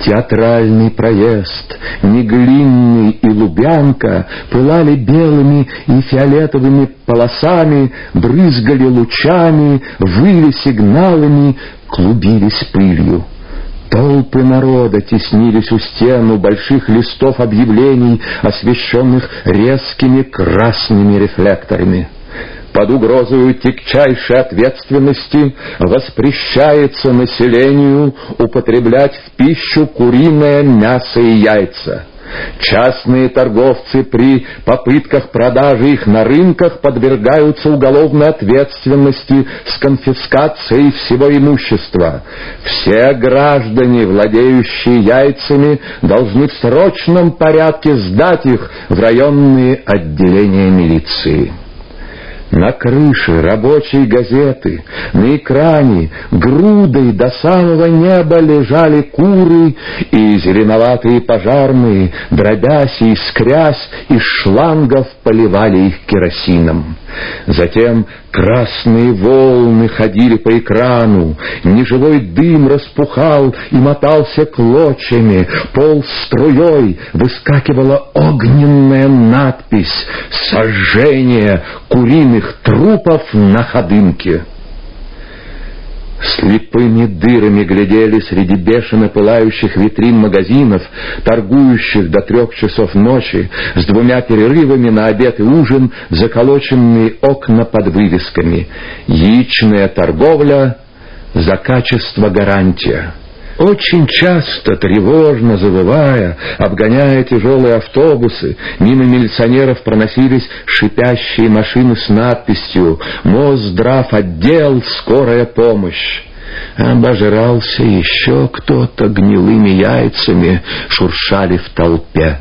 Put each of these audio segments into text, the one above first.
Театральный проезд, Неглинный и Лубянка Пылали белыми и фиолетовыми полосами, Брызгали лучами, выли сигналами, Клубились пылью. Толпы народа теснились у стен у больших листов объявлений, освещенных резкими красными рефлекторами. Под угрозою тягчайшей ответственности воспрещается населению употреблять в пищу куриное мясо и яйца. Частные торговцы при попытках продажи их на рынках подвергаются уголовной ответственности с конфискацией всего имущества. Все граждане, владеющие яйцами, должны в срочном порядке сдать их в районные отделения милиции. На крыше рабочей газеты, на экране грудой до самого неба лежали куры, и зеленоватые пожарные, дробясь и искрясь, из шлангов поливали их керосином. Затем красные волны ходили по экрану, неживой дым распухал и мотался клочьями, пол струей выскакивала огненная надпись «Сожжение куриных трупов на ходынке». Слепыми дырами глядели среди бешено пылающих витрин магазинов, торгующих до трех часов ночи, с двумя перерывами на обед и ужин, заколоченные окна под вывесками. Яичная торговля за качество гарантия. Очень часто, тревожно завывая, обгоняя тяжелые автобусы, мимо милиционеров проносились шипящие машины с надписью «Мозздрав отдел, скорая помощь». Обожрался еще кто-то гнилыми яйцами, шуршали в толпе.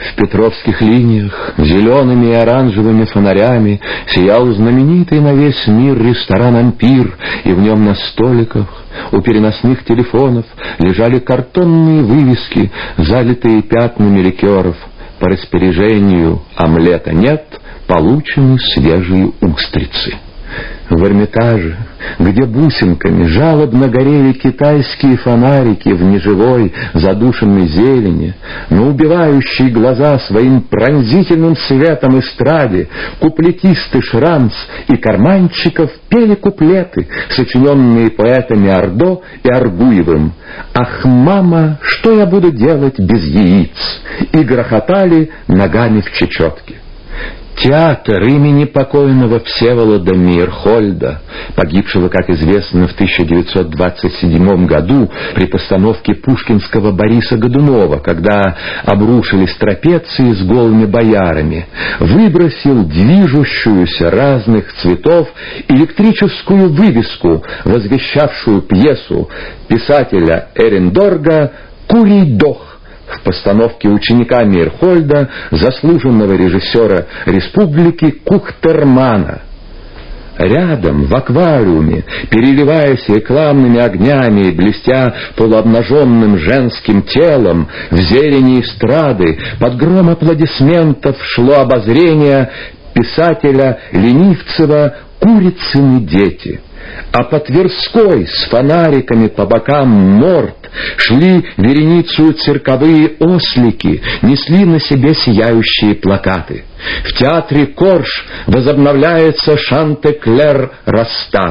В петровских линиях зелеными и оранжевыми фонарями сиял знаменитый на весь мир ресторан «Ампир», и в нем на столиках у переносных телефонов лежали картонные вывески, залитые пятнами ликеров. По распоряжению омлета нет, получены свежие устрицы. В Эрмитаже, где бусинками жалобно горели китайские фонарики в неживой задушенной зелени, но убивающие глаза своим пронзительным светом эстраде, куплетисты Шрамс и Карманчиков пели куплеты, сочиненные поэтами Ордо и Аргуевым. «Ах, мама, что я буду делать без яиц?» и грохотали ногами в чечетке. Театр имени покойного Всеволода Мирхольда, погибшего, как известно, в 1927 году при постановке пушкинского Бориса Годунова, когда обрушились трапеции с голыми боярами, выбросил движущуюся разных цветов электрическую вывеску, возвещавшую пьесу писателя Эрендорга «Курий дох», в постановке ученика Мирхольда, заслуженного режиссера республики Кухтермана. Рядом, в аквариуме, переливаясь рекламными огнями и блестя полуобнаженным женским телом, в зелени эстрады, под гром аплодисментов шло обозрение писателя Ленивцева «Курицыны дети» а по Тверской с фонариками по бокам морд шли вереницу цирковые ослики, несли на себе сияющие плакаты. В театре Корж возобновляется Шантеклер Растан.